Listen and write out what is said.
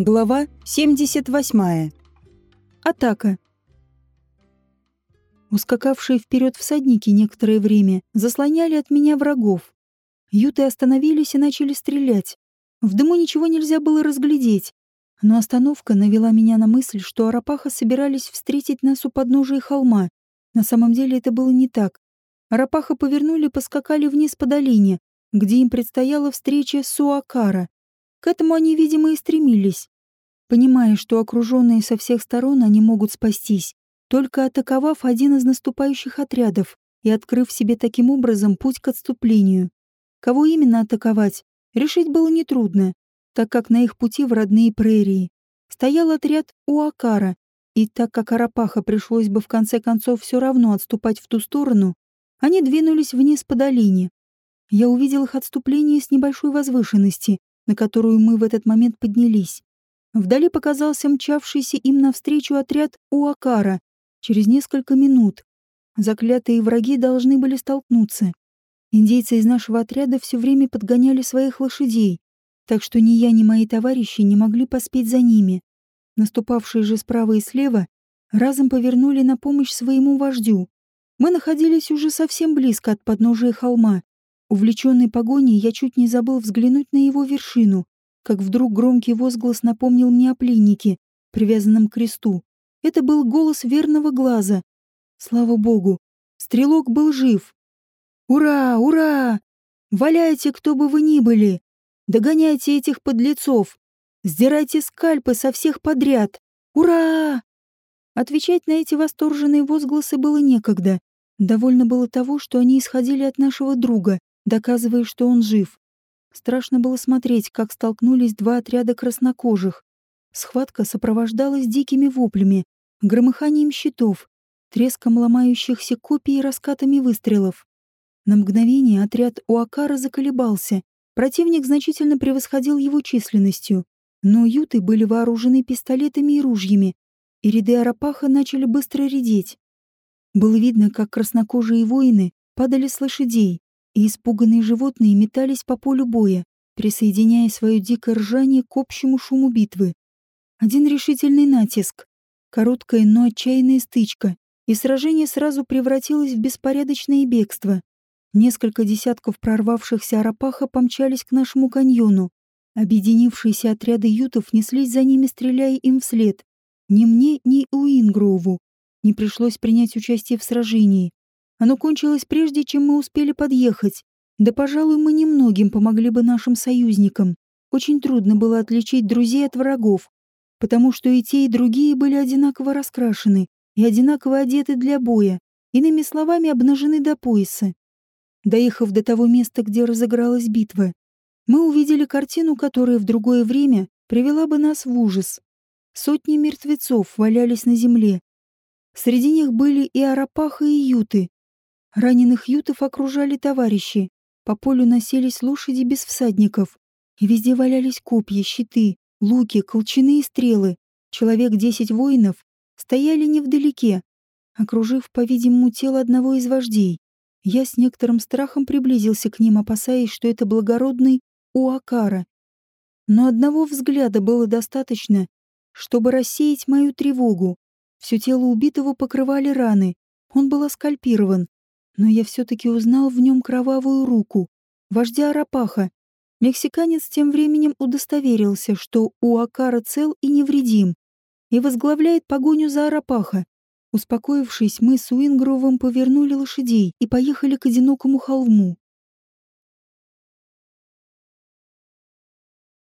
Глава 78. Атака. Ускакавшие вперед всадники некоторое время заслоняли от меня врагов. Юты остановились и начали стрелять. В дыму ничего нельзя было разглядеть. Но остановка навела меня на мысль, что Арапаха собирались встретить нас у подножия холма. На самом деле это было не так. Арапаха повернули и поскакали вниз по долине, где им предстояла встреча с Суакара. К этому они, видимо, и стремились. Понимая, что окруженные со всех сторон они могут спастись, только атаковав один из наступающих отрядов и открыв себе таким образом путь к отступлению. Кого именно атаковать, решить было нетрудно, так как на их пути в родные прерии стоял отряд Уакара, и так как Арапаха пришлось бы в конце концов все равно отступать в ту сторону, они двинулись вниз по долине. Я увидел их отступление с небольшой возвышенности, на которую мы в этот момент поднялись. Вдали показался мчавшийся им навстречу отряд Уакара. Через несколько минут заклятые враги должны были столкнуться. Индейцы из нашего отряда все время подгоняли своих лошадей, так что ни я, ни мои товарищи не могли поспеть за ними. Наступавшие же справа и слева разом повернули на помощь своему вождю. Мы находились уже совсем близко от подножия холма, Увлеченный погоней, я чуть не забыл взглянуть на его вершину, как вдруг громкий возглас напомнил мне о пленнике, привязанном к кресту. Это был голос верного глаза. Слава богу, стрелок был жив. «Ура! Ура! Валяйте, кто бы вы ни были! Догоняйте этих подлецов! Сдирайте скальпы со всех подряд! Ура!» Отвечать на эти восторженные возгласы было некогда. Довольно было того, что они исходили от нашего друга, доказывая, что он жив. Страшно было смотреть, как столкнулись два отряда краснокожих. Схватка сопровождалась дикими воплями, громыханием щитов, треском ломающихся копий и раскатами выстрелов. На мгновение отряд Уакара заколебался. Противник значительно превосходил его численностью, но юты были вооружены пистолетами и ружьями, и ряды Арапаха начали быстро редеть. Было видно, как краснокожие воины падали с лошадей, и испуганные животные метались по полю боя, присоединяя свое дикое ржание к общему шуму битвы. Один решительный натиск, короткая, но отчаянная стычка, и сражение сразу превратилось в беспорядочное бегство. Несколько десятков прорвавшихся арапаха помчались к нашему каньону. Объединившиеся отряды ютов неслись за ними, стреляя им вслед. Ни мне, ни Уингроуву не пришлось принять участие в сражении. Оно кончилось прежде, чем мы успели подъехать. Да, пожалуй, мы немногим помогли бы нашим союзникам. Очень трудно было отличить друзей от врагов, потому что и те, и другие были одинаково раскрашены и одинаково одеты для боя, иными словами, обнажены до пояса. Доехав до того места, где разыгралась битва, мы увидели картину, которая в другое время привела бы нас в ужас. Сотни мертвецов валялись на земле. Среди них были и арапаха, и юты, Раненых ютов окружали товарищи. По полю носились лошади без всадников. Везде валялись копья, щиты, луки, колчаны и стрелы. Человек десять воинов стояли невдалеке, окружив, по-видимому, тело одного из вождей. Я с некоторым страхом приблизился к ним, опасаясь, что это благородный Уакара. Но одного взгляда было достаточно, чтобы рассеять мою тревогу. Все тело убитого покрывали раны. Он был оскальпирован, но я все-таки узнал в нем кровавую руку, вождя Арапаха. Мексиканец тем временем удостоверился, что Уакара цел и невредим, и возглавляет погоню за Арапаха. Успокоившись, мы с Уингровым повернули лошадей и поехали к одинокому холму.